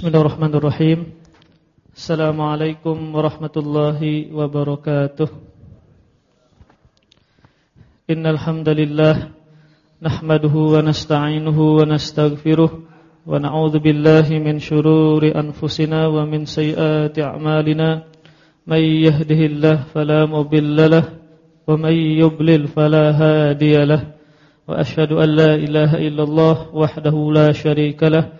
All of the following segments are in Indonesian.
Bismillahirrahmanirrahim. Assalamualaikum warahmatullahi wabarakatuh. Innal hamdalillah nahmaduhu wa nasta'inuhu wa nastaghfiruh wa na'udzu billahi min shururi anfusina wa min sayyiati a'malina. May yahdihillahu fala mudilla lahu wa may yudlil fala hadiya lahu. Wa ashhadu an la ilaha illallah wahdahu la syarika lahu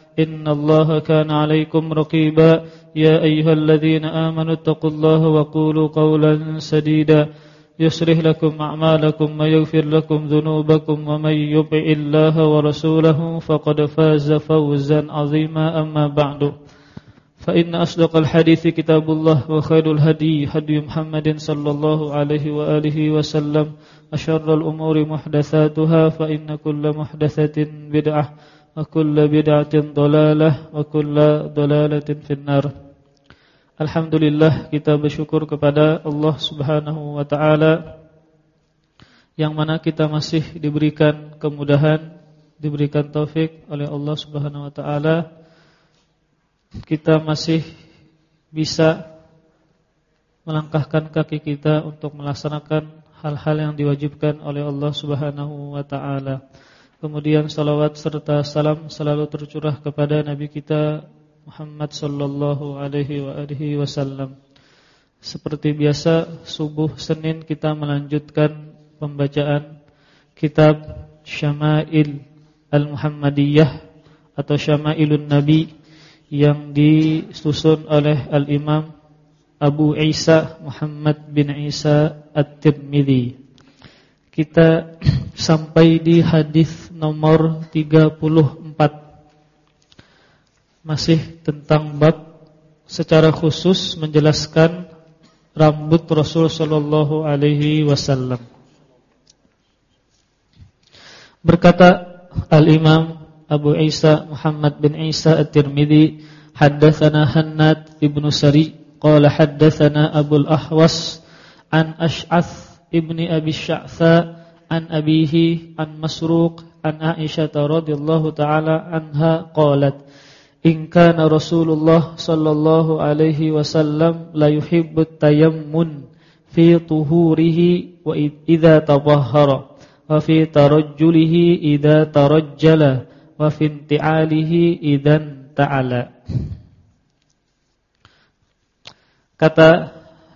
إن الله كان عليكم رقيبا. يا أيها الذين آمنوا اتقوا الله وقولوا قولا سديدا. يصلح لكم أعمالكم ويغفر لكم ذنوبكم ومن يطع الله ورسوله فقد فاز فوزا عظيما. أما بعد فإن أصدق الحديث كتاب الله وخير الهدي هدي محمد صلى الله عليه وآله وسلم. أشر الأمور محدثاتها فإن كل محدثة بدعة. Kullu bid'atin dhalalah wa kullu dhalalatin finnar. Alhamdulillah kita bersyukur kepada Allah Subhanahu wa taala yang mana kita masih diberikan kemudahan, diberikan taufik oleh Allah Subhanahu wa taala kita masih bisa melangkahkan kaki kita untuk melaksanakan hal-hal yang diwajibkan oleh Allah Subhanahu wa taala. Kemudian salawat serta salam selalu tercurah kepada Nabi kita Muhammad sallallahu alaihi wasallam. Seperti biasa subuh Senin kita melanjutkan pembacaan kitab Syama'il Al-Muhammadiyah atau Syama'ilun Nabi yang disusun oleh Al-Imam Abu Isa Muhammad bin Isa At-Tirmidzi. Kita sampai di hadis nomor 34 Masih tentang bab secara khusus menjelaskan rambut Rasul sallallahu alaihi wasallam. Berkata Al-Imam Abu Isa Muhammad bin Isa At-Tirmidzi, haddatsana Hannad ibnu Sari, qala haddatsana Abu Al-Ahwas an Ash'ath ibni Abi Sya'tha an abihi an Masruq an Aisyah radhiyallahu taala anha qalat in kana Rasulullah sallallahu alaihi wasallam la yuhibbut tayammun fi tuhurihi wa idza tabahhara wa fi tarajjulihi idza tarajjala wa fi inti'alihi idan ta'ala Kata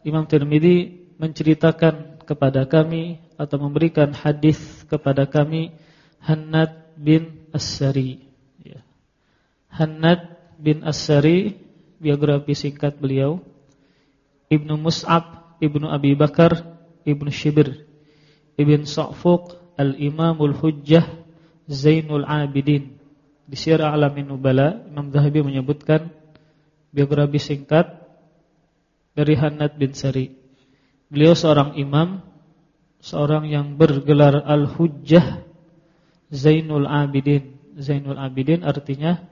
Imam Tirmidzi menceritakan kepada kami atau memberikan hadis kepada kami Hannad bin As-Sari. Ya. Hannad bin As-Sari biografi singkat beliau Ibnu Mus'ab, Ibnu Abi Bakar, Ibnu Shibir, Ibn Sa'fuq, Al-Imamul Hujjah, Zainul Abidin. Di Syiar Alamin Nubala, Imam Zahabi menyebutkan biografi singkat dari Hannad bin Sari. Beliau seorang imam Seorang yang bergelar Al-Hujjah Zainul Abidin. Zainul Abidin artinya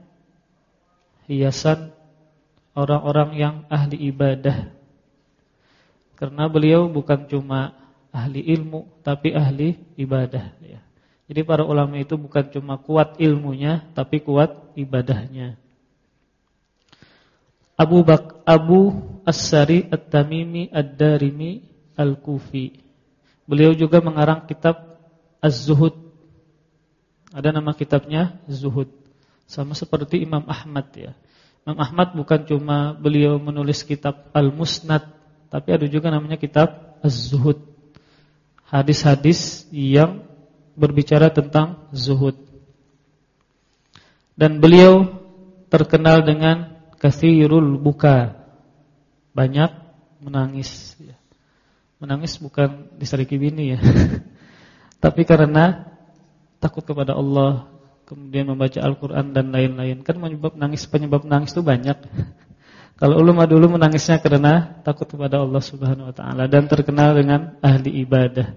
Hiasan Orang-orang yang ahli ibadah. Karena beliau bukan cuma ahli ilmu Tapi ahli ibadah ya. Jadi para ulama itu bukan cuma kuat ilmunya Tapi kuat ibadahnya. Abu Bak Abu As-Sari At-Tamimi Ad-Darimi Al-Kufi. Beliau juga mengarang kitab Az-Zuhud. Ada nama kitabnya Zuhud. Sama seperti Imam Ahmad ya. Imam Ahmad bukan cuma beliau menulis kitab Al-Musnad, tapi ada juga namanya kitab Az-Zuhud. Hadis-hadis yang berbicara tentang zuhud. Dan beliau terkenal dengan kathirul buka banyak menangis ya. Menangis bukan disariki bini ya tapi karena takut kepada Allah kemudian membaca Al-Qur'an dan lain-lain. Kan penyebab nangis penyebab nangis itu banyak. Kalau ulama dulu menangisnya karena takut kepada Allah Subhanahu wa taala dan terkenal dengan ahli ibadah.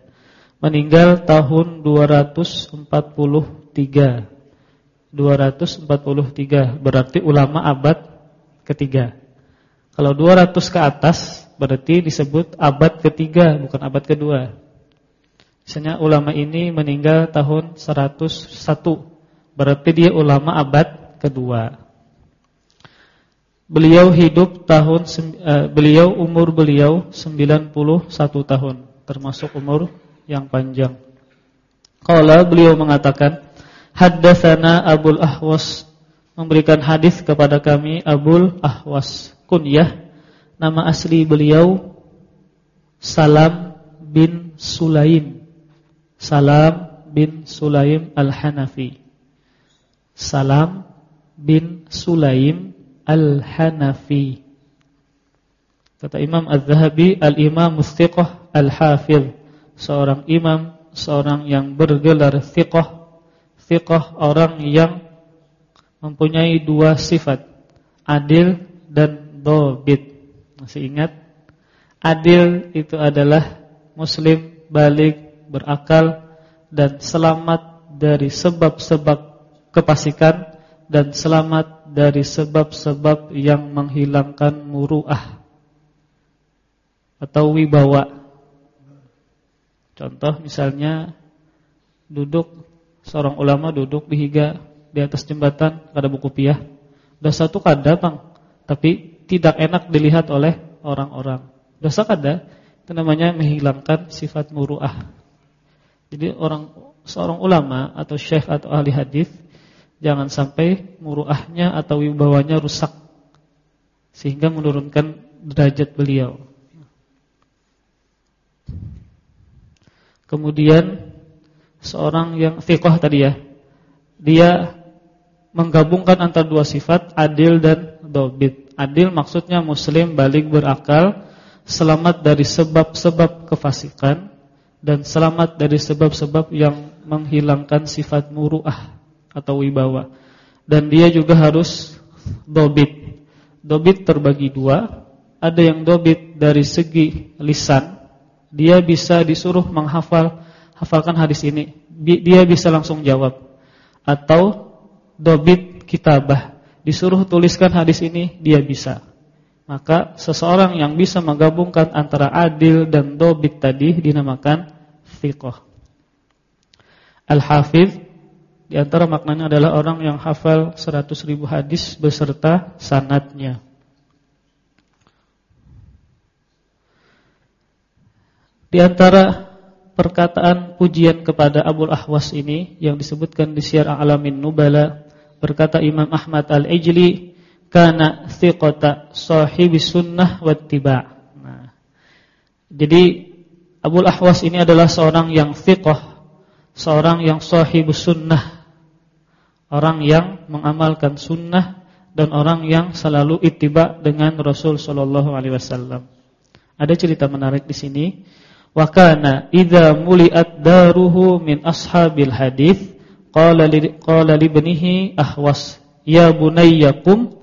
Meninggal tahun 243. 243 berarti ulama abad ketiga. Kalau 200 ke atas berarti disebut abad ketiga bukan abad kedua. Misalnya ulama ini meninggal tahun 101 berarti dia ulama abad kedua. Beliau hidup tahun uh, beliau umur beliau 91 tahun, termasuk umur yang panjang. Qala beliau mengatakan, haddatsana Abul Ahwas memberikan hadis kepada kami Abul Ahwas kunyah nama asli beliau Salam bin Sulaim. Salam bin Sulaim Al-Hanafi. Salam bin Sulaim Al-Hanafi. Kata Imam Az-Zahabi, al-Imam Mustiqah Al-Hafidh, seorang imam, seorang yang bergelar thiqah. Thiqah orang yang mempunyai dua sifat, adil dan dobit. Masih ingat? Adil itu adalah muslim, balik, berakal dan selamat dari sebab-sebab kepasikan dan selamat dari sebab-sebab yang menghilangkan muruah atau wibawa. Contoh misalnya duduk seorang ulama duduk di higa di atas jembatan ada buku piah. Dosa satu kada, Bang, tapi tidak enak dilihat oleh orang-orang. Dosa kada itu namanya menghilangkan sifat muruah. Jadi orang seorang ulama atau syekh atau ahli hadis Jangan sampai muruahnya atau wibawanya rusak sehingga menurunkan derajat beliau. Kemudian seorang yang fiqh tadi ya, dia menggabungkan antara dua sifat adil dan dobit. Adil maksudnya muslim balik berakal, selamat dari sebab-sebab kefasikan dan selamat dari sebab-sebab yang menghilangkan sifat muruah atau wibawa. Dan dia juga harus dobit. Dobit terbagi dua. Ada yang dobit dari segi lisan. Dia bisa disuruh menghafal hafalkan hadis ini. Dia bisa langsung jawab. Atau dobit kitabah. Disuruh tuliskan hadis ini, dia bisa. Maka seseorang yang bisa menggabungkan antara adil dan dobit tadi dinamakan fiqh. Al-Hafidh di antara maknanya adalah orang yang hafal 100 ribu hadis beserta sanatnya. Di antara perkataan pujian kepada Abul Ahwas ini yang disebutkan di Syiar Alamin Nubala berkata Imam Ahmad Al-Ijli kana thiqata sahibi sunnah wattiba. Nah, jadi Abul Ahwas ini adalah seorang yang thiqah, seorang yang sahibus sunnah orang yang mengamalkan sunnah dan orang yang selalu ittiba dengan Rasul wasallam. Ada cerita menarik di sini. Wa kana idza muliat daruhu min ashabil hadis qala li qala li ibnihi ahwas ya bunayyakum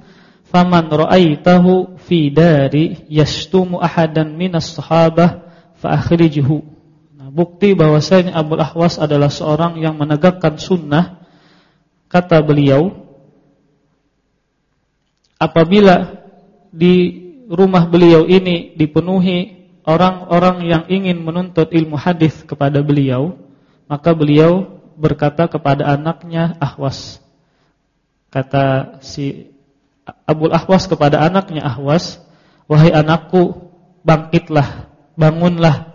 faman ra'aitahu fi dari yastumu ahadan minas sahabah fa akhrijhu. Nah, bukti bahwasanya Abu Ahwas adalah seorang yang menegakkan sunnah Kata beliau, apabila di rumah beliau ini dipenuhi orang-orang yang ingin menuntut ilmu hadis kepada beliau, maka beliau berkata kepada anaknya Ahwas. Kata si Abul Ahwas kepada anaknya Ahwas, "Wahai anakku, bangkitlah, bangunlah.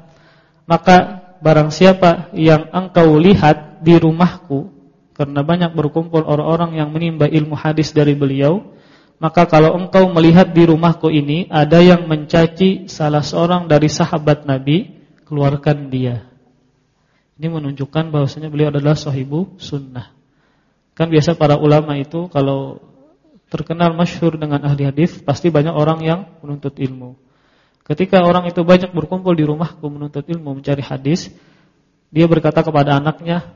Maka barang siapa yang engkau lihat di rumahku karena banyak berkumpul orang-orang yang menimba ilmu hadis dari beliau, maka kalau engkau melihat di rumahku ini ada yang mencaci salah seorang dari sahabat Nabi, keluarkan dia. Ini menunjukkan bahwasanya beliau adalah sahibu sunnah. Kan biasa para ulama itu kalau terkenal masyhur dengan ahli hadis, pasti banyak orang yang menuntut ilmu. Ketika orang itu banyak berkumpul di rumahku menuntut ilmu, mencari hadis, dia berkata kepada anaknya,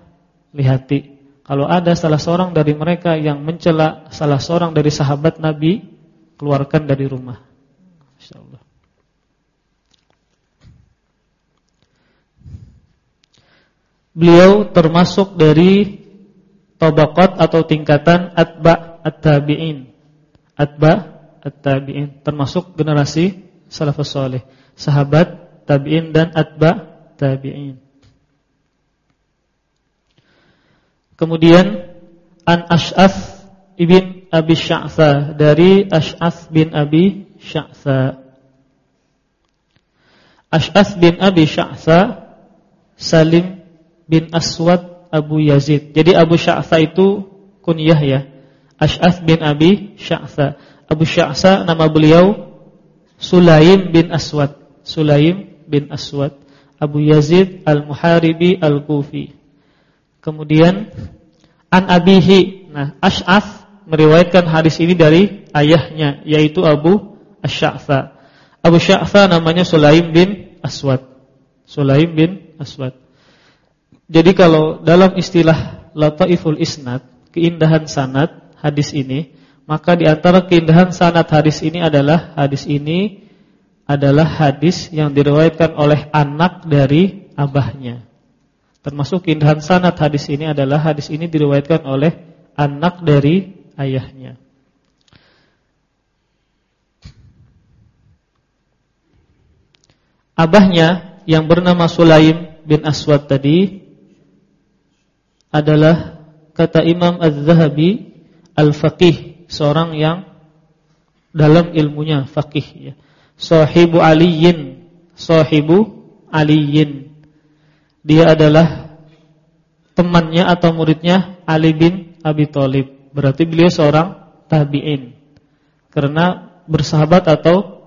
"Lihati, Kalau ada salah seorang dari mereka yang mencela salah seorang dari sahabat Nabi, keluarkan dari rumah. Insyaallah. Beliau termasuk dari tabaqat atau tingkatan atba at-tabi'in. Atba at-tabi'in termasuk generasi salafus saleh, sahabat tabi'in dan atba tabi'in. Kemudian An Ash'ath ibn Abi Sya'tha dari Ash'ath bin Abi Sya'tha. Ash'ath bin Abi Sya'tha Salim bin Aswad Abu Yazid. Jadi Abu Sya'tha itu kunyah ya. Ash'ath bin Abi Sya'tha. Abu Sya'tha nama beliau Sulaim bin Aswad. Sulaim bin Aswad Abu Yazid Al-Muharibi Al-Kufi. Kemudian an abihi. Nah, Ash'ath meriwayatkan hadis ini dari ayahnya yaitu Abu Asy'atha. Abu Sya'tha namanya Sulaim bin Aswad. Sulaim bin Aswad. Jadi kalau dalam istilah lataiful isnad, keindahan sanad hadis ini, maka di antara keindahan sanad hadis ini adalah hadis ini adalah hadis yang diriwayatkan oleh anak dari abahnya. Termasuk keindahan sanad hadis ini adalah hadis ini diriwayatkan oleh anak dari ayahnya. Abahnya yang bernama Sulaim bin Aswad tadi adalah kata Imam Az-Zahabi al-faqih, seorang yang dalam ilmunya faqih ya. Sahibu Aliyin, sahibu Aliyin dia adalah temannya atau muridnya Ali bin Abi Thalib. Berarti beliau seorang tabi'in. Karena bersahabat atau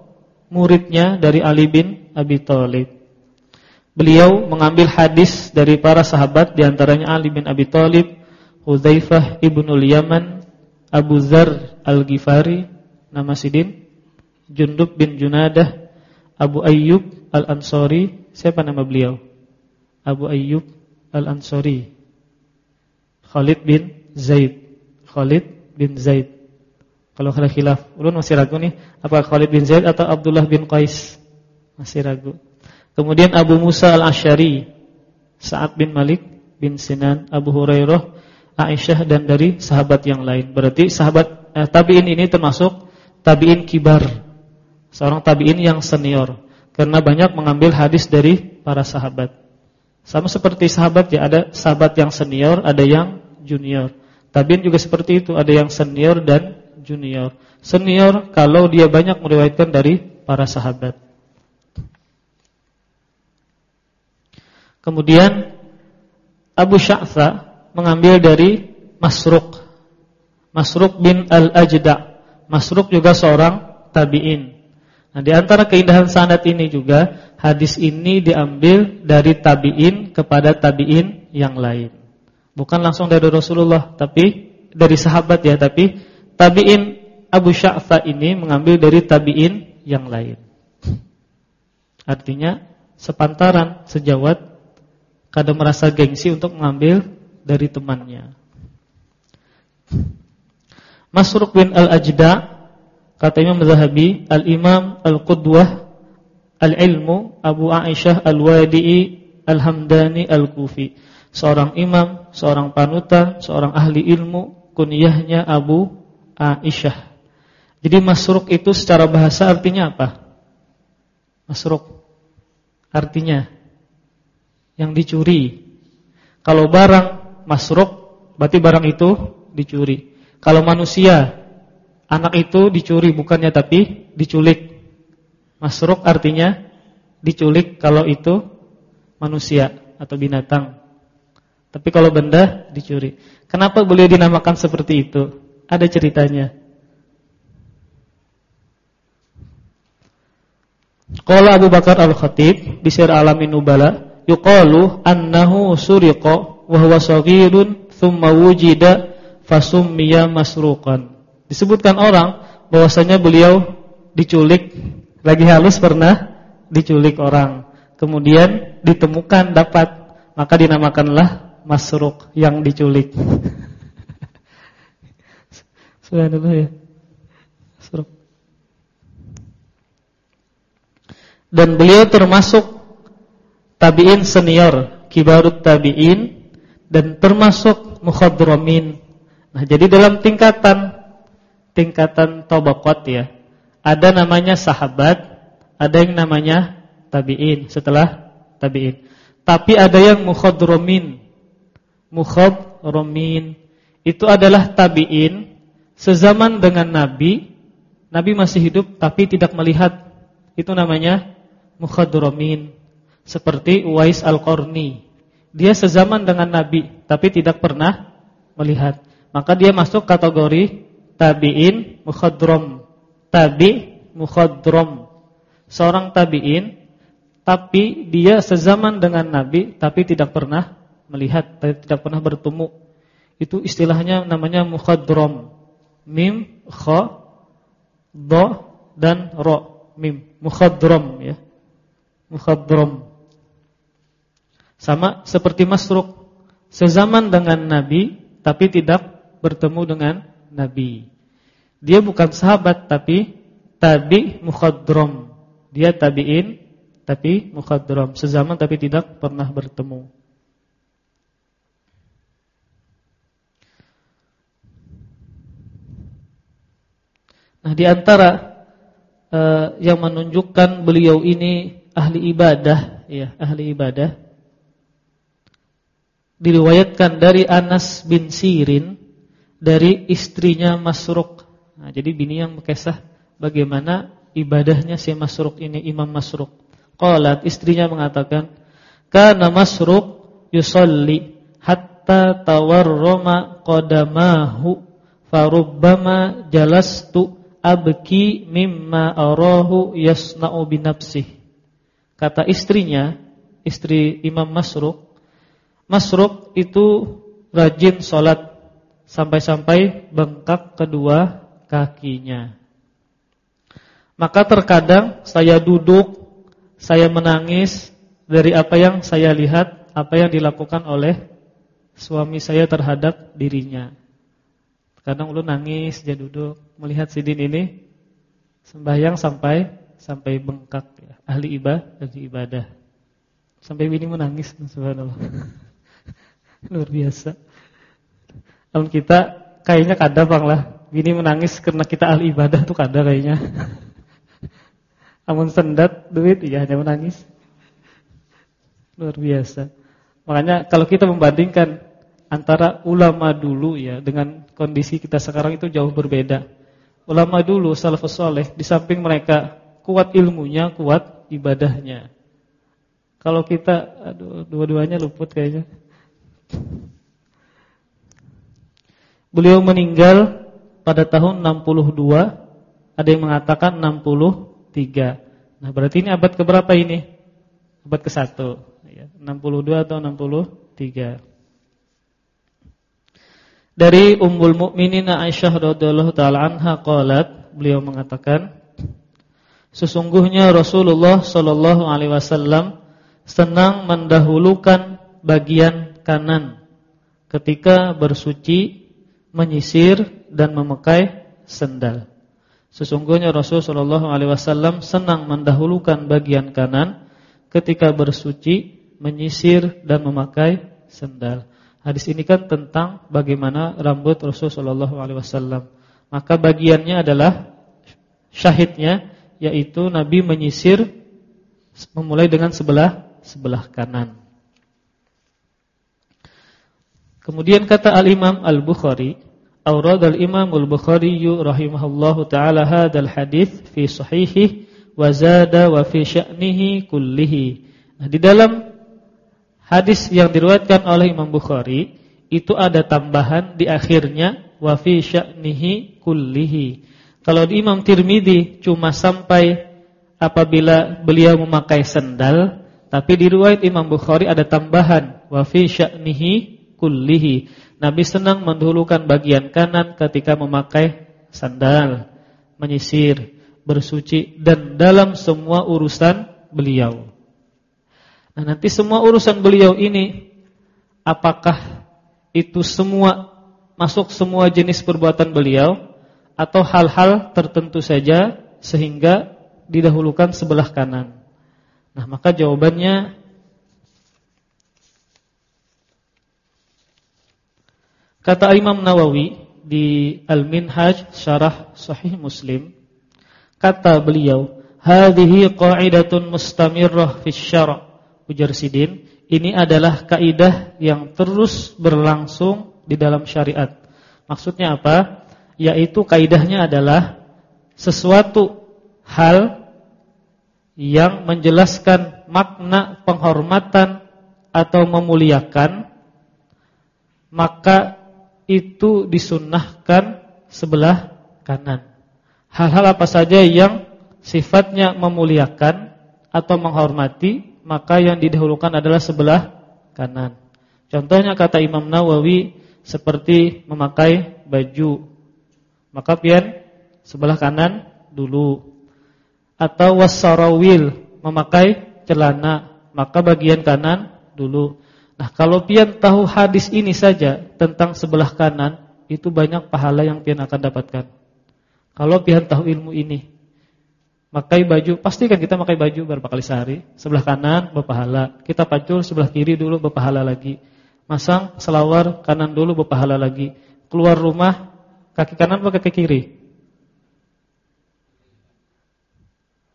muridnya dari Ali bin Abi Thalib. Beliau mengambil hadis dari para sahabat di antaranya Ali bin Abi Thalib, Hudzaifah ibnul Yaman, Abu Zar Al-Ghifari, nama sidin, Jundub bin Junadah, Abu Ayyub Al-Ansari, siapa nama beliau? Abu Ayyub Al-Ansari. Khalid bin Zaid. Khalid bin Zaid. Kalau khilaf Ulun masih ragu nih Apakah Khalid bin Zaid atau Abdullah bin Qais? Masih ragu Kemudian Abu Musa Al-Ashari Sa'ad bin Malik bin Sinan Abu Hurairah Aisyah dan dari sahabat yang lain Berarti sahabat eh, tabi'in ini termasuk Tabi'in kibar Seorang tabi'in yang senior Karena banyak mengambil hadis dari para sahabat sama seperti sahabat ya, ada sahabat yang senior, ada yang junior. Tabiin juga seperti itu, ada yang senior dan junior. Senior kalau dia banyak meriwayatkan dari para sahabat. Kemudian Abu Sya'tha mengambil dari Masruq. Masruq bin Al-Ajda. Masruq juga seorang tabi'in. Nah, di antara keindahan sanad ini juga hadis ini diambil dari tabi'in kepada tabi'in yang lain. Bukan langsung dari Rasulullah, tapi dari sahabat ya, tapi tabi'in Abu Sya'fa ini mengambil dari tabi'in yang lain. Artinya sepantaran, sejawat kadang merasa gengsi untuk mengambil dari temannya. Masruq bin Al-Ajda' Kata Imam Zahabi, Al-Imam Al-Qudwah Al-Ilmu Abu Aisyah Al-Wadi'i Al-Hamdani Al-Kufi Seorang imam, seorang panutan, seorang ahli ilmu Kunyahnya Abu Aisyah Jadi masruk itu secara bahasa artinya apa? Masruk Artinya Yang dicuri Kalau barang masruk Berarti barang itu dicuri Kalau manusia anak itu dicuri bukannya tapi diculik. Masruk artinya diculik kalau itu manusia atau binatang. Tapi kalau benda dicuri. Kenapa boleh dinamakan seperti itu? Ada ceritanya. Qala Abu Bakar Al-Khatib di Sir Alamin Nubala, yuqalu annahu suriqa wa huwa saghirun thumma wujida fasummiya masruqan. Disebutkan orang bahwasanya beliau diculik lagi halus pernah diculik orang. Kemudian ditemukan dapat maka dinamakanlah Masruk yang diculik. Subhanallah ya. Masruk. Dan beliau termasuk tabi'in senior, kibarut tabi'in dan termasuk mukhadramin. Nah, jadi dalam tingkatan tingkatan tabaqat ya, ada namanya sahabat, ada yang namanya tabi'in setelah tabi'in. Tapi ada yang mukhadramin. Mukhadramin itu adalah tabi'in sezaman dengan Nabi, Nabi masih hidup tapi tidak melihat. Itu namanya mukhadramin. Seperti Uwais Al-Qarni. Dia sezaman dengan Nabi tapi tidak pernah melihat. Maka dia masuk kategori tabi'in mukhadram. Tabi mukhadram. Seorang tabi'in tapi dia sezaman dengan Nabi tapi tidak pernah melihat, tidak pernah bertemu. Itu istilahnya namanya mukhadram. Mim, kha, do dan ro. Mim, mukhadram ya. Mukhadram. Sama seperti Masruk, sezaman dengan Nabi tapi tidak bertemu dengan Nabi. Dia bukan sahabat tapi tabi mukhadram. Dia tabi'in tapi mukhadram, sezaman tapi tidak pernah bertemu. Nah, di antara uh, yang menunjukkan beliau ini ahli ibadah, ya, ahli ibadah diriwayatkan dari Anas bin Sirin dari istrinya Masruk. Nah, jadi bini yang kisah bagaimana ibadahnya si Masruk ini Imam Masruk. Qalat istrinya mengatakan, "Kana Masruk yusalli hatta tawarrama qadamahu farubbama jalastu abki mimma arahu yasna'u binafsih." Kata istrinya, istri Imam Masruk, Masruk itu rajin sholat sampai-sampai bengkak kedua kakinya. Maka terkadang saya duduk, saya menangis dari apa yang saya lihat, apa yang dilakukan oleh suami saya terhadap dirinya. Kadang lu nangis, dia duduk melihat sidin ini sembahyang sampai sampai bengkak ya. Ahli ibadah, ahli ibadah. Sampai bini menangis subhanallah. Luar biasa. Kalau kita kayaknya kada bang lah. Bini menangis karena kita ahli ibadah tuh kada kayaknya. Amun sendat duit iya hanya menangis. Luar biasa. Makanya kalau kita membandingkan antara ulama dulu ya dengan kondisi kita sekarang itu jauh berbeda. Ulama dulu salafus saleh di samping mereka kuat ilmunya, kuat ibadahnya. Kalau kita aduh dua-duanya luput kayaknya. Beliau meninggal pada tahun 62, ada yang mengatakan 63. Nah, berarti ini abad keberapa ini? Abad ke-1, ya, 62 atau 63. Dari Ummul Mukminin Aisyah radhiyallahu taala anha qalat, beliau mengatakan, sesungguhnya Rasulullah sallallahu alaihi wasallam senang mendahulukan bagian kanan ketika bersuci, menyisir dan memakai sendal. Sesungguhnya Rasul Shallallahu alaihi wasallam senang mendahulukan bagian kanan ketika bersuci, menyisir dan memakai sendal. Hadis ini kan tentang bagaimana rambut Rasul Shallallahu alaihi wasallam. Maka bagiannya adalah syahidnya yaitu Nabi menyisir memulai dengan sebelah sebelah kanan. Kemudian kata Al-Imam Al-Bukhari, Aurad al-Imam Al-Bukhari rahimahullahu taala hadzal hadis fi sahihi wa zada wa fi sya'nihi kullihi. Nah, di dalam hadis yang diriwayatkan oleh Imam Bukhari itu ada tambahan di akhirnya wa fi sya'nihi kullihi. Kalau di Imam Tirmidzi cuma sampai apabila beliau memakai sendal, tapi di riwayat Imam Bukhari ada tambahan wa fi sya'nihi kullihi. Nabi senang mendahulukan bagian kanan ketika memakai sandal, menyisir, bersuci dan dalam semua urusan beliau. Nah, nanti semua urusan beliau ini apakah itu semua masuk semua jenis perbuatan beliau atau hal-hal tertentu saja sehingga didahulukan sebelah kanan. Nah, maka jawabannya kata Imam Nawawi di Al-Minhaj Syarah Sahih Muslim kata beliau hadhihi qa'idatun mustamirrah fi syara' ujar Sidin ini adalah kaidah yang terus berlangsung di dalam syariat. Maksudnya apa? Yaitu kaidahnya adalah sesuatu hal yang menjelaskan makna penghormatan atau memuliakan maka itu disunnahkan sebelah kanan. Hal-hal apa saja yang sifatnya memuliakan atau menghormati maka yang didahulukan adalah sebelah kanan. Contohnya kata Imam Nawawi seperti memakai baju maka pian sebelah kanan dulu atau wasarawil memakai celana maka bagian kanan dulu. Nah, kalau pian tahu hadis ini saja tentang sebelah kanan, itu banyak pahala yang pian akan dapatkan. Kalau pian tahu ilmu ini, makai baju, pastikan kita pakai baju berapa kali sehari. Sebelah kanan berpahala. Kita pacul sebelah kiri dulu berpahala lagi. Masang selawar kanan dulu berpahala lagi. Keluar rumah kaki kanan atau kaki kiri?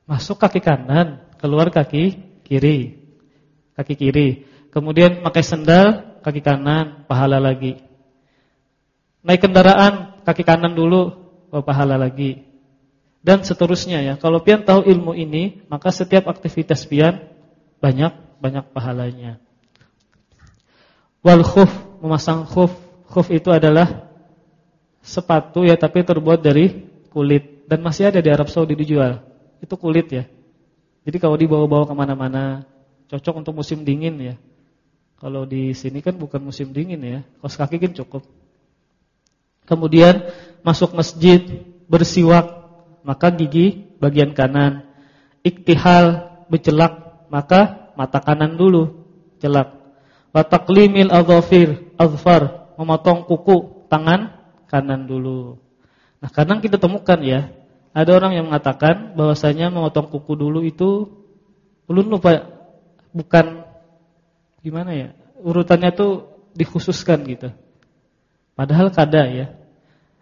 Masuk kaki kanan, keluar kaki kiri. Kaki kiri. Kemudian pakai sendal, kaki kanan, pahala lagi. Naik kendaraan, kaki kanan dulu, oh, pahala lagi. Dan seterusnya ya. Kalau pian tahu ilmu ini, maka setiap aktivitas pian banyak banyak pahalanya. Wal khuf, memasang khuf. Khuf itu adalah sepatu ya tapi terbuat dari kulit dan masih ada di Arab Saudi dijual itu kulit ya. Jadi kalau dibawa-bawa ke mana-mana cocok untuk musim dingin ya. Kalau di sini kan bukan musim dingin ya, kaos kaki kan cukup. Kemudian masuk masjid bersiwak, maka gigi bagian kanan. Iktihal bercelak, maka mata kanan dulu celak. Wa taqlimil adzafir, adzfar, memotong kuku tangan kanan dulu. Nah, kadang kita temukan ya, ada orang yang mengatakan bahwasanya memotong kuku dulu itu ulun lupa bukan gimana ya? Urutannya tuh dikhususkan gitu. Padahal kada ya.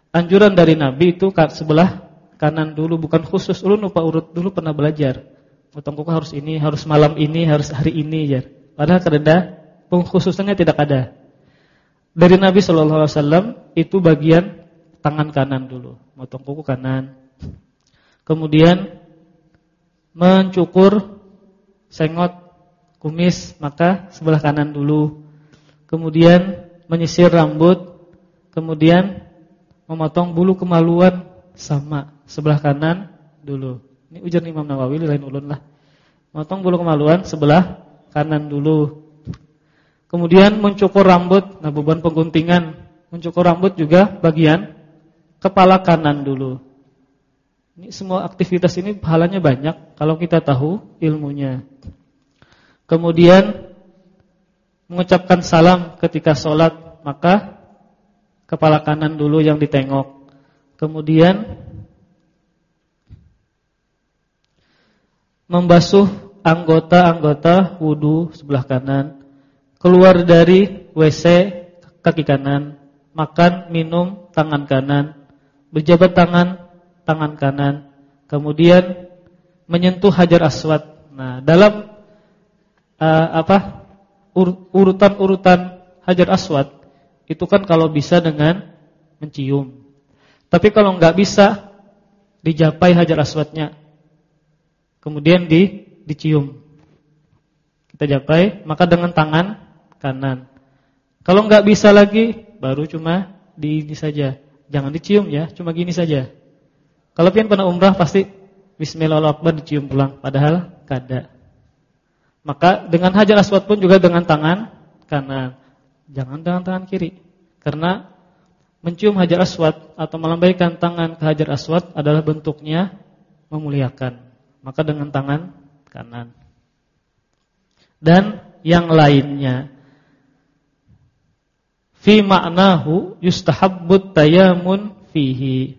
Anjuran dari Nabi itu sebelah kanan dulu bukan khusus. Ulun lupa urut dulu pernah belajar. Kuku harus ini, harus malam ini, harus hari ini ya. Padahal kada pengkhususannya tidak ada. Dari Nabi wasallam itu bagian tangan kanan dulu, motong kuku kanan, kemudian mencukur sengot kumis maka sebelah kanan dulu. Kemudian menyisir rambut, kemudian memotong bulu kemaluan sama sebelah kanan dulu. Ini ujar Imam Nawawi lain ulun lah. Memotong bulu kemaluan sebelah kanan dulu. Kemudian mencukur rambut, nah beban pengguntingan, mencukur rambut juga bagian kepala kanan dulu. Ini semua aktivitas ini pahalanya banyak kalau kita tahu ilmunya. Kemudian mengucapkan salam ketika sholat, maka kepala kanan dulu yang ditengok. Kemudian membasuh anggota-anggota wudhu sebelah kanan. Keluar dari WC kaki kanan. Makan, minum, tangan kanan. Berjabat tangan tangan kanan, kemudian menyentuh hajar aswad. Nah, dalam uh, apa urutan-urutan hajar aswad itu kan kalau bisa dengan mencium. Tapi kalau nggak bisa dijapai hajar aswadnya, kemudian di dicium. Kita japai, maka dengan tangan kanan. Kalau nggak bisa lagi, baru cuma di ini saja. Jangan dicium ya, cuma gini saja. Kalau pian pernah umrah pasti Bismillahirrahmanirrahim dicium pulang, padahal kada. Maka dengan hajar aswad pun juga dengan tangan kanan, jangan dengan tangan kiri. Karena mencium hajar aswad atau melambaikan tangan ke hajar aswad adalah bentuknya memuliakan. Maka dengan tangan kanan. Dan yang lainnya. fi ma'nahu yustahabbut tayamun fihi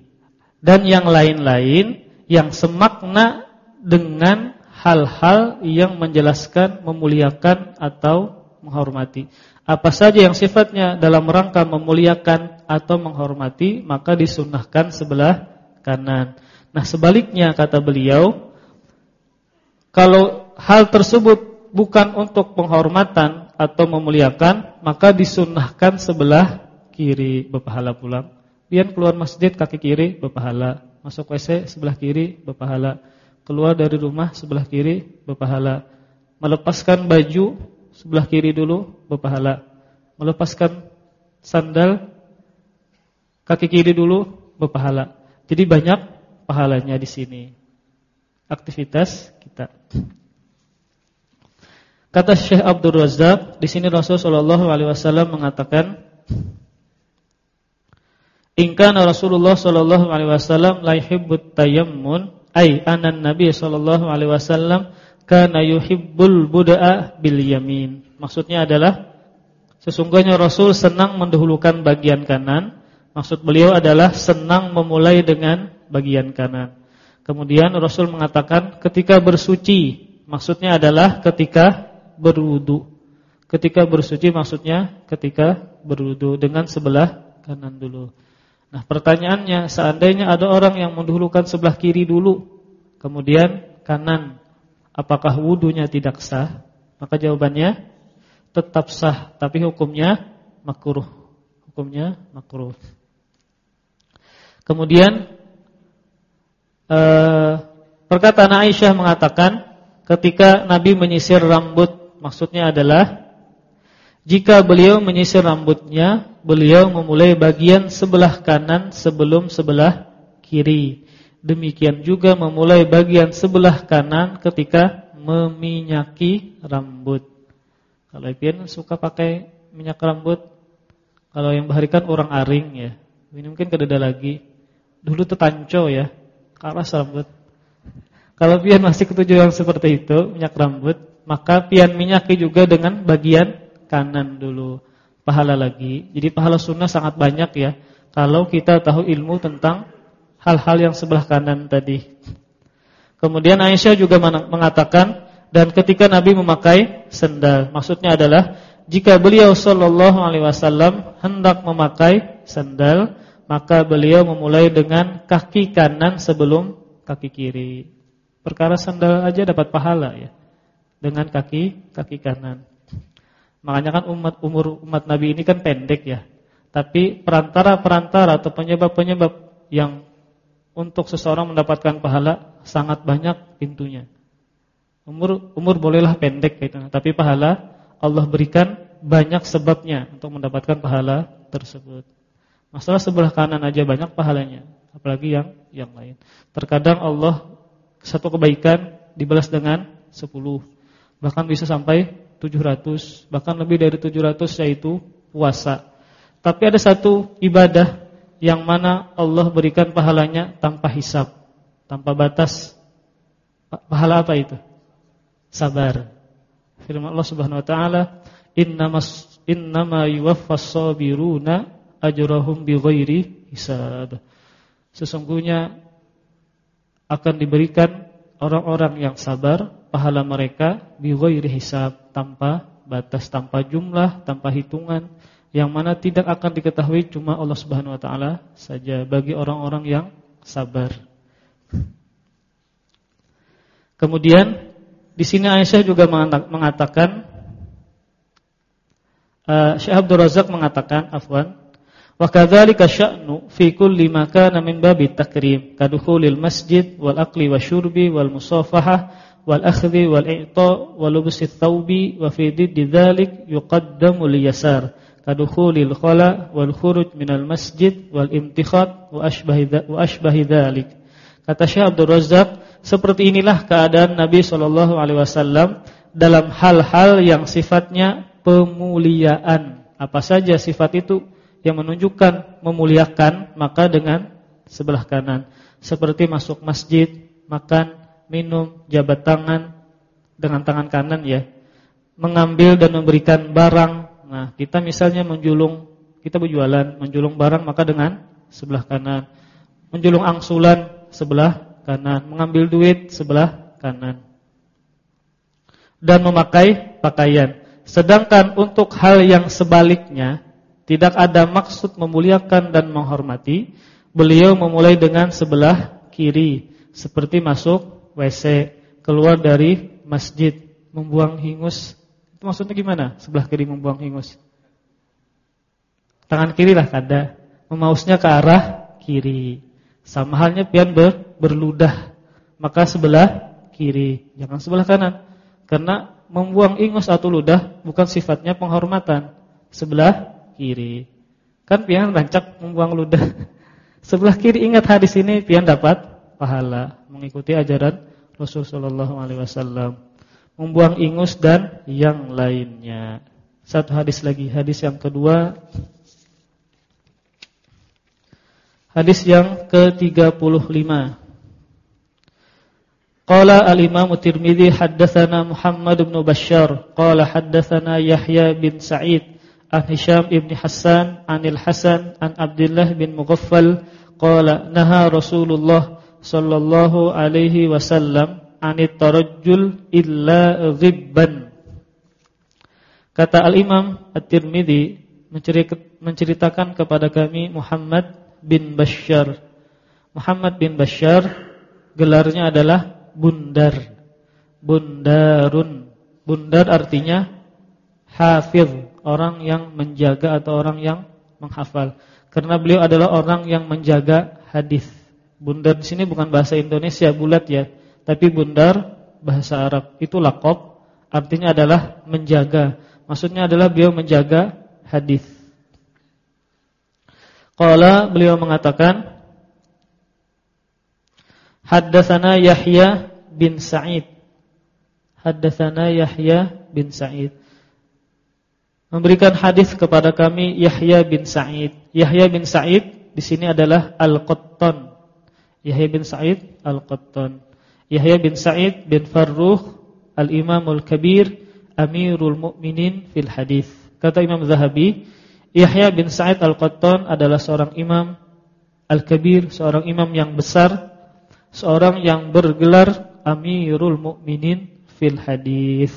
dan yang lain-lain yang semakna dengan hal-hal yang menjelaskan memuliakan atau menghormati. Apa saja yang sifatnya dalam rangka memuliakan atau menghormati maka disunnahkan sebelah kanan. Nah, sebaliknya kata beliau kalau hal tersebut bukan untuk penghormatan atau memuliakan, maka disunnahkan sebelah kiri berpahala pulang. Pian keluar masjid kaki kiri berpahala, masuk WC sebelah kiri berpahala, keluar dari rumah sebelah kiri berpahala, melepaskan baju sebelah kiri dulu berpahala, melepaskan sandal kaki kiri dulu berpahala. Jadi banyak pahalanya di sini. Aktivitas kita. Kata Syekh Abdul Razak, di sini Rasulullah Shallallahu alaihi wasallam mengatakan Ingkana Rasulullah sallallahu alaihi wasallam la ay anan Nabi sallallahu alaihi wasallam kana yuhibbul buda'a bil yamin. Maksudnya adalah sesungguhnya Rasul senang mendahulukan bagian kanan. Maksud beliau adalah senang memulai dengan bagian kanan. Kemudian Rasul mengatakan ketika bersuci, maksudnya adalah ketika berwudu. Ketika bersuci maksudnya ketika berwudu dengan sebelah kanan dulu. Nah, pertanyaannya seandainya ada orang yang mendahulukan sebelah kiri dulu, kemudian kanan, apakah wudunya tidak sah? Maka jawabannya tetap sah, tapi hukumnya makruh. Hukumnya makruh. Kemudian eh, perkataan Aisyah mengatakan ketika Nabi menyisir rambut maksudnya adalah jika beliau menyisir rambutnya, beliau memulai bagian sebelah kanan sebelum sebelah kiri. Demikian juga memulai bagian sebelah kanan ketika meminyaki rambut. Kalau Ipian suka pakai minyak rambut, kalau yang baharikan orang aring ya. Ini mungkin kededa lagi. Dulu tetanco ya, karas rambut. Kalau Pian masih ketujuan seperti itu, minyak rambut, maka pian minyaki juga dengan bagian kanan dulu. Pahala lagi. Jadi pahala sunnah sangat banyak ya. Kalau kita tahu ilmu tentang hal-hal yang sebelah kanan tadi. Kemudian Aisyah juga mengatakan dan ketika Nabi memakai sendal, maksudnya adalah jika beliau sallallahu alaihi wasallam hendak memakai sendal, maka beliau memulai dengan kaki kanan sebelum kaki kiri. Perkara sendal aja dapat pahala ya dengan kaki kaki kanan. Makanya kan umat umur umat Nabi ini kan pendek ya. Tapi perantara-perantara atau penyebab-penyebab yang untuk seseorang mendapatkan pahala sangat banyak pintunya. Umur umur bolehlah pendek gitu, tapi pahala Allah berikan banyak sebabnya untuk mendapatkan pahala tersebut. Masalah sebelah kanan aja banyak pahalanya, apalagi yang yang lain. Terkadang Allah satu kebaikan dibalas dengan sepuluh bahkan bisa sampai 700, bahkan lebih dari 700 yaitu puasa. Tapi ada satu ibadah yang mana Allah berikan pahalanya tanpa hisap, tanpa batas. Pahala apa itu? Sabar. Firman Allah Subhanahu wa taala, "Innamas innama yuwaffas sabiruna ajrahum bighairi hisab." Sesungguhnya akan diberikan orang-orang yang sabar pahala mereka bighairi hisab tanpa batas, tanpa jumlah, tanpa hitungan yang mana tidak akan diketahui cuma Allah Subhanahu wa taala saja bagi orang-orang yang sabar. Kemudian di sini Aisyah juga mengatakan uh, Syekh Abdul Razak mengatakan afwan wa kadzalika sya'nu fi kulli ma kana min babi takrim kadukhulil masjid wal aqli wasyurbi wal musafahah wal akhdhi wal i'ta wal lubsi thawbi wa fi diddi dzalik yuqaddamu li yasar. Kadukhulil khala wal khuruj minal masjid wal imtikhat wa ashbahi wa ashbahi dzalik kata Syekh Abdul Razzaq seperti inilah keadaan Nabi sallallahu alaihi wasallam dalam hal-hal yang sifatnya pemuliaan. Apa saja sifat itu yang menunjukkan memuliakan maka dengan sebelah kanan. Seperti masuk masjid makan minum, jabat tangan dengan tangan kanan ya. Mengambil dan memberikan barang. Nah, kita misalnya menjulung kita berjualan, menjulung barang maka dengan sebelah kanan. Menjulung angsulan sebelah kanan, mengambil duit sebelah kanan. Dan memakai pakaian. Sedangkan untuk hal yang sebaliknya, tidak ada maksud memuliakan dan menghormati, beliau memulai dengan sebelah kiri, seperti masuk WC, keluar dari masjid, membuang hingus. Itu maksudnya gimana? Sebelah kiri membuang hingus. Tangan kiri lah kada. Memausnya ke arah kiri. Sama halnya pian ber, berludah. Maka sebelah kiri, jangan sebelah kanan. Karena membuang ingus atau ludah bukan sifatnya penghormatan. Sebelah kiri. Kan pian rancak membuang ludah. Sebelah kiri ingat hadis ini pian dapat pahala mengikuti ajaran Rasulullah sallallahu alaihi wasallam. Membuang ingus dan yang lainnya. Satu hadis lagi, hadis yang kedua Hadis yang ke-35. Qala al-Imam Tirmizi haddatsana Muhammad bin Bashar qala haddatsana Yahya bin Sa'id an Hisham ibn Hassan anil Hasan an Abdullah bin Mughaffal qala naha Rasulullah sallallahu alaihi wasallam anit tarajjul illa ghibban Kata al-Imam At-Tirmizi menceritakan kepada kami Muhammad bin Bashar. Muhammad bin Bashar gelarnya adalah Bundar. Bundarun. Bundar artinya hafiz, orang yang menjaga atau orang yang menghafal. Karena beliau adalah orang yang menjaga hadis. Bundar di sini bukan bahasa Indonesia bulat ya, tapi bundar bahasa Arab. Itu lakob, artinya adalah menjaga. Maksudnya adalah beliau menjaga hadis. Qala beliau mengatakan Haddatsana Yahya bin Sa'id. Haddatsana Yahya bin Sa'id. Memberikan hadis kepada kami Yahya bin Sa'id. Yahya bin Sa'id di sini adalah Al-Qattan. Yahya bin Sa'id Al-Qattan. Yahya bin Sa'id bin Farruh Al-Imamul Kabir Amirul Mukminin fil hadis. Kata Imam Zahabi, Yahya bin Sa'id Al-Qattan adalah seorang imam Al-Kabir, seorang imam yang besar, seorang yang bergelar Amirul Mukminin fil hadis.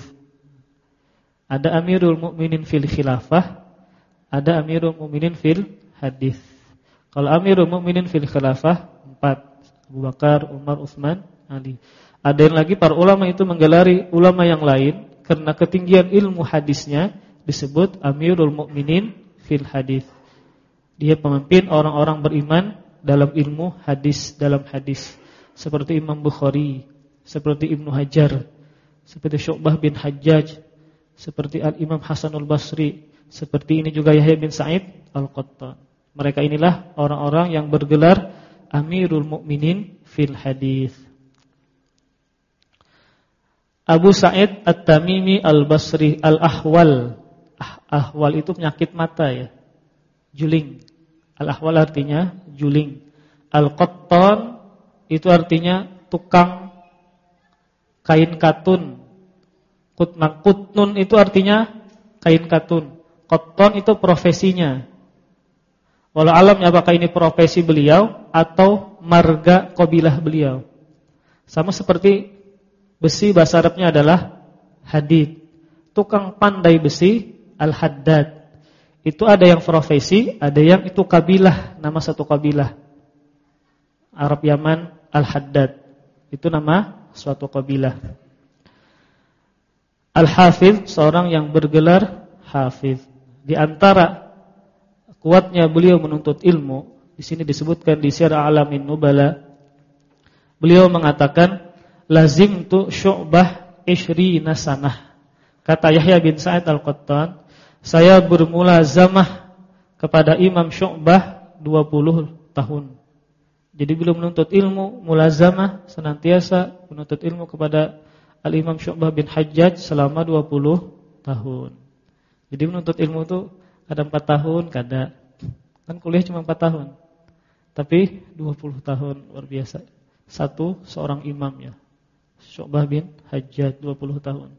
Ada Amirul Mukminin fil khilafah, ada Amirul Mukminin fil hadis. Kalau Amirul Mukminin fil khilafah empat, Abu Bakar, Umar, Utsman, Ali. Ada yang lagi para ulama itu menggelari ulama yang lain karena ketinggian ilmu hadisnya disebut Amirul Mukminin fil hadis. Dia pemimpin orang-orang beriman dalam ilmu hadis dalam hadis seperti Imam Bukhari, seperti Ibnu Hajar, seperti Syu'bah bin Hajjaj, seperti Al-Imam Hasanul Basri, seperti ini juga Yahya bin Sa'id Al-Qattan. Mereka inilah orang-orang yang bergelar Amirul Mukminin fil hadis. Abu Sa'id At-Tamimi Al-Basri Al-Ahwal Ahwal itu penyakit mata ya. Juling. Al-ahwal artinya juling. Al-qattan itu artinya tukang kain katun. Kutnun itu artinya kain katun. Qattan itu profesinya. Walau alamnya apakah ini profesi beliau atau marga kabilah beliau. Sama seperti besi bahasa Arabnya adalah hadid. Tukang pandai besi Al-Haddad. Itu ada yang profesi, ada yang itu kabilah, nama satu kabilah. Arab Yaman Al-Haddad. Itu nama suatu kabilah. Al-Hafiz, seorang yang bergelar Hafiz. Di antara kuatnya beliau menuntut ilmu, di sini disebutkan di Syiar Alamin Nubala, beliau mengatakan, lazim tu syu'bah ishri nasanah. Kata Yahya bin Sa'id Al-Qattan, saya bermula zamah kepada Imam Syu'bah 20 tahun. Jadi belum menuntut ilmu, mulazamah senantiasa menuntut ilmu kepada Al-Imam Syu'bah bin Hajjaj selama 20 tahun. Jadi menuntut ilmu itu ada 4 tahun, kada. Kan kuliah cuma 4 tahun. Tapi 20 tahun luar biasa. Satu seorang imam ya. Syu'bah bin Hajjaj 20 tahun.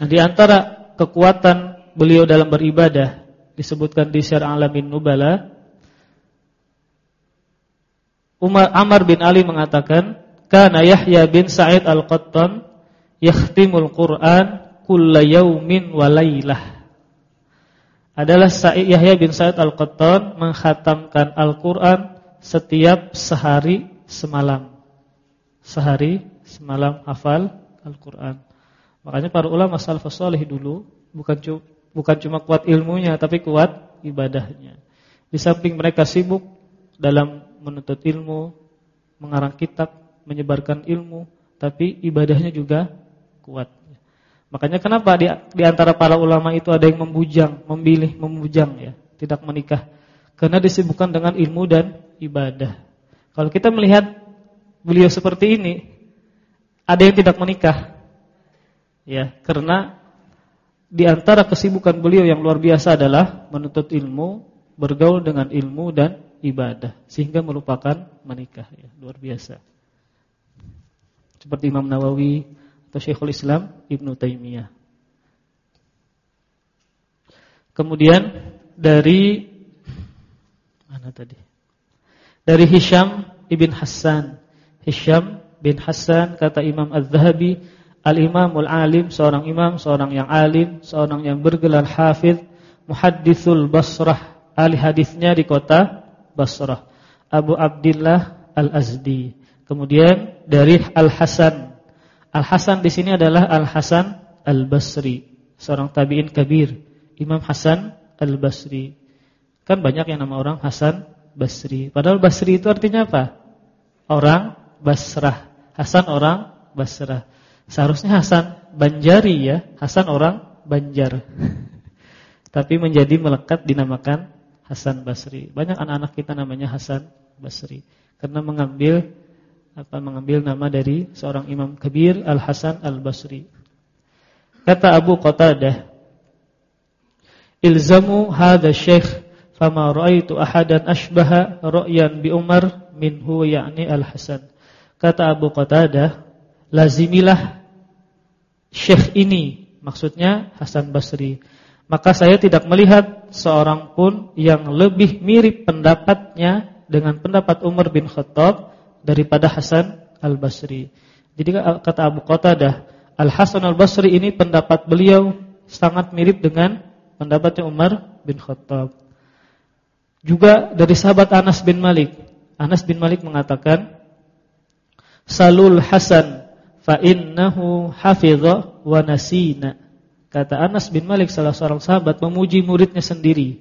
Nah, di antara kekuatan beliau dalam beribadah disebutkan di Syiar Alamin Nubala Umar Amr bin Ali mengatakan, "Kana Yahya bin Sa'id Al-Qattan yakhtimul Qur'an kulla yaumin wa lailah." Adalah Sa'id Yahya bin Sa'id Al-Qattan menghatamkan Al-Qur'an setiap sehari semalam. Sehari semalam hafal Al-Qur'an. Makanya para ulama salafus salih dulu bukan cuma, bukan cuma kuat ilmunya tapi kuat ibadahnya. Di samping mereka sibuk dalam menuntut ilmu, mengarang kitab, menyebarkan ilmu, tapi ibadahnya juga kuat. Makanya kenapa di, di antara para ulama itu ada yang membujang, memilih membujang ya, tidak menikah. Karena disibukkan dengan ilmu dan ibadah. Kalau kita melihat beliau seperti ini, ada yang tidak menikah. Ya, karena di antara kesibukan beliau yang luar biasa adalah menuntut ilmu, bergaul dengan ilmu dan ibadah sehingga melupakan menikah ya, luar biasa. Seperti Imam Nawawi atau Syekhul Islam Ibnu Taimiyah. Kemudian dari mana tadi? Dari Hisham ibn Hassan. Hisham bin Hassan kata Imam Az-Zahabi, al-imamul alim, seorang imam, seorang yang alim, seorang yang bergelar hafid, muhadditsul Basrah. Ahli hadisnya di kota Basrah. Abu Abdullah Al-Azdi. Kemudian dari Al-Hasan. Al-Hasan di sini adalah Al-Hasan Al-Basri, seorang tabi'in kabir, Imam Hasan Al-Basri. Kan banyak yang nama orang Hasan Basri. Padahal Basri itu artinya apa? Orang Basrah. Hasan orang Basrah. Seharusnya Hasan Banjari ya, Hasan orang Banjar. Tapi menjadi melekat dinamakan Hasan Basri. Banyak anak-anak kita namanya Hasan Basri karena mengambil apa mengambil nama dari seorang imam kabir Al Hasan Al Basri. Kata Abu Qatadah, "Ilzamu hadha syekh fama raaitu ahadan ashbaha ra'yan bi Umar minhu yakni Al Hasan." Kata Abu Qatadah, lazimilah syekh ini, maksudnya Hasan Basri maka saya tidak melihat seorang pun yang lebih mirip pendapatnya dengan pendapat Umar bin Khattab daripada Hasan Al-Basri. Jadi kata Abu Qatadah, Al-Hasan Al-Basri ini pendapat beliau sangat mirip dengan pendapatnya Umar bin Khattab. Juga dari sahabat Anas bin Malik. Anas bin Malik mengatakan, Salul Hasan fa innahu hafidha wa nasina. Kata Anas bin Malik salah seorang sahabat memuji muridnya sendiri.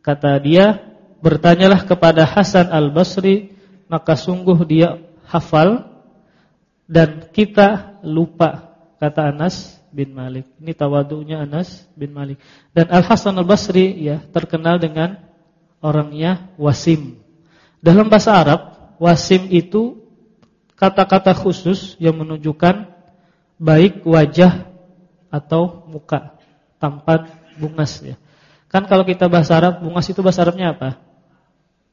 Kata dia, bertanyalah kepada Hasan al-Basri, maka sungguh dia hafal dan kita lupa. Kata Anas bin Malik. Ini tawadunya Anas bin Malik. Dan Al-Hasan al-Basri ya terkenal dengan orangnya wasim. Dalam bahasa Arab, wasim itu kata-kata khusus yang menunjukkan baik wajah atau muka, tampan, bungas ya. Kan kalau kita bahasa Arab, bungas itu bahasa Arabnya apa?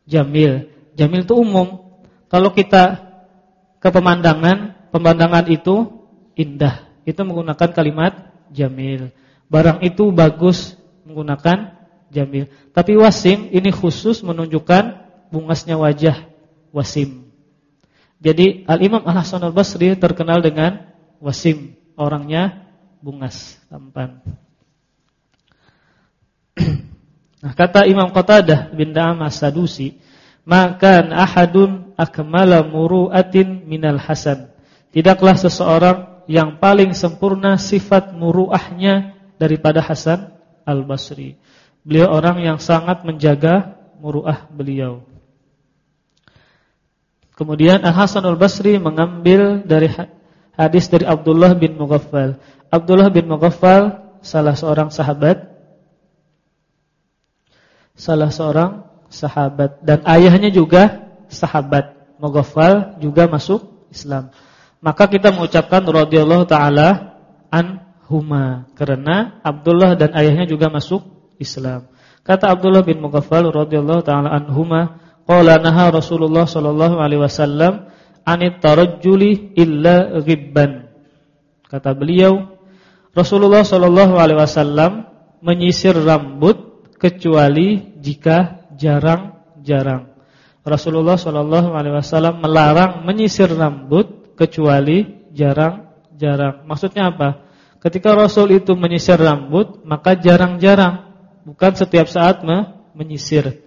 Jamil. Jamil itu umum. Kalau kita ke pemandangan, pemandangan itu indah. Itu menggunakan kalimat jamil. Barang itu bagus menggunakan jamil. Tapi wasim ini khusus menunjukkan bungasnya wajah wasim. Jadi Al-Imam Al-Hasan Al-Basri terkenal dengan wasim, orangnya bungas tampan. Nah, kata Imam Qatadah bin Da'am As-Sadusi, "Maka ahadun akmala muru'atin minal hasan." Tidaklah seseorang yang paling sempurna sifat muru'ahnya daripada Hasan Al-Basri. Beliau orang yang sangat menjaga muru'ah beliau. Kemudian Al-Hasan Al-Basri mengambil dari hadis dari Abdullah bin Mughaffal. Abdullah bin Mughaffal salah seorang sahabat salah seorang sahabat dan ayahnya juga sahabat. Mughaffal juga masuk Islam. Maka kita mengucapkan radhiyallahu taala anhuma karena Abdullah dan ayahnya juga masuk Islam. Kata Abdullah bin Mughaffal radhiyallahu taala anhuma, qala naha Rasulullah sallallahu alaihi wasallam anit tarajjuli illa ghibban. Kata beliau, Rasulullah Shallallahu alaihi wasallam menyisir rambut kecuali jika jarang-jarang. Rasulullah wasallam melarang menyisir rambut kecuali jarang-jarang. Maksudnya apa? Ketika Rasul itu menyisir rambut, maka jarang-jarang, bukan setiap saat menyisir.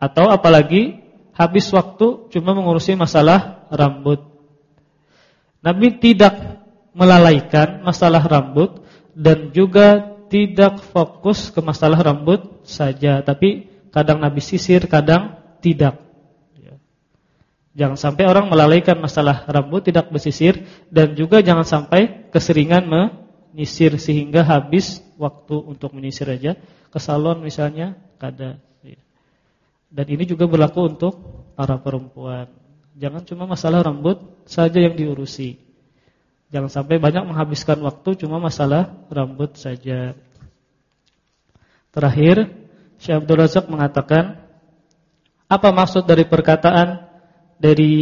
Atau apalagi habis waktu cuma mengurusi masalah rambut. Nabi tidak melalaikan masalah rambut dan juga tidak fokus ke masalah rambut saja, tapi kadang Nabi sisir, kadang tidak. Jangan sampai orang melalaikan masalah rambut tidak bersisir dan juga jangan sampai keseringan menyisir sehingga habis waktu untuk menyisir aja ke salon misalnya kada. Ya. Dan ini juga berlaku untuk para perempuan. Jangan cuma masalah rambut saja yang diurusi. Jangan sampai banyak menghabiskan waktu cuma masalah rambut saja. Terakhir, Syekh Abdul Razak mengatakan, apa maksud dari perkataan dari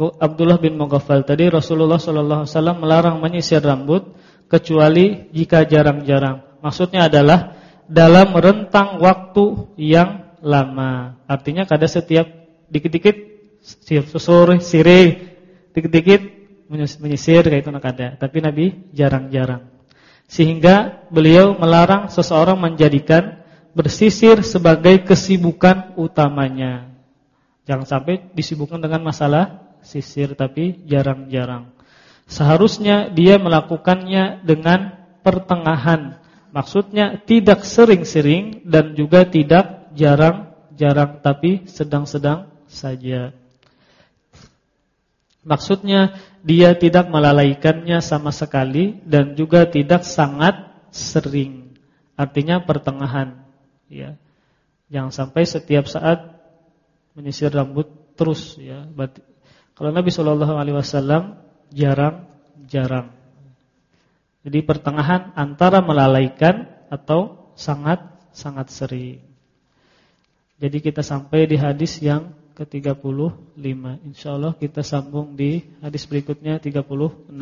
Abdullah bin Mughaffal tadi Rasulullah sallallahu alaihi wasallam melarang menyisir rambut kecuali jika jarang-jarang. Maksudnya adalah dalam rentang waktu yang lama. Artinya kada setiap dikit-dikit sore sire, dikit-dikit menyisir kayak itu nak ada, tapi Nabi jarang-jarang. Sehingga beliau melarang seseorang menjadikan bersisir sebagai kesibukan utamanya. Jangan sampai disibukkan dengan masalah sisir tapi jarang-jarang. Seharusnya dia melakukannya dengan pertengahan. Maksudnya tidak sering-sering dan juga tidak jarang-jarang tapi sedang-sedang saja. Maksudnya dia tidak melalaikannya sama sekali dan juga tidak sangat sering. Artinya pertengahan, ya. Jangan sampai setiap saat menyisir rambut terus, ya. Kalau Nabi Shallallahu Alaihi Wasallam jarang-jarang. Jadi pertengahan antara melalaikan atau sangat-sangat sering. Jadi kita sampai di hadis yang ke-35. Insyaallah kita sambung di hadis berikutnya 36.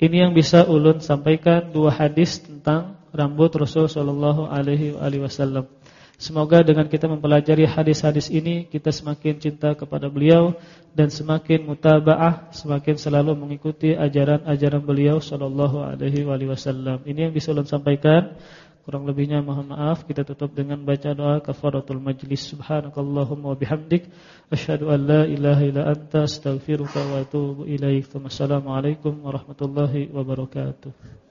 Ini yang bisa ulun sampaikan dua hadis tentang rambut Rasul sallallahu alaihi wasallam. Semoga dengan kita mempelajari hadis-hadis ini kita semakin cinta kepada beliau dan semakin mutabaah, semakin selalu mengikuti ajaran-ajaran beliau sallallahu alaihi wasallam. Ini yang bisa ulun sampaikan. Kurang lebihnya mohon maaf. Kita tutup dengan baca doa kafaratul majlis. Subhanakallahumma wa bihamdik. Asyhadu an la ilaha illa anta Astaghfiruka wa atubu ilaih Assalamualaikum warahmatullahi wabarakatuh